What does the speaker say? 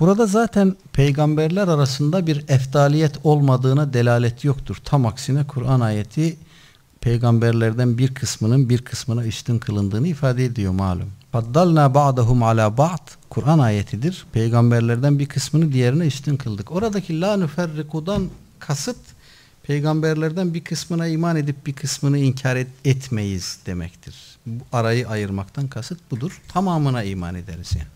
Burada zaten peygamberler arasında bir eftaliyet olmadığına delalet yoktur. Tam aksine Kur'an ayeti peygamberlerden bir kısmının bir kısmına üstün kılındığını ifade ediyor malum. Faddalna ba'dahum ala ba'd Kur'an ayetidir. Peygamberlerden bir kısmını diğerine üstün kıldık. Oradaki la nüferrikudan kasıt peygamberlerden bir kısmına iman edip bir kısmını inkar et, etmeyiz demektir. Bu arayı ayırmaktan kasıt budur. Tamamına iman ederiz yani.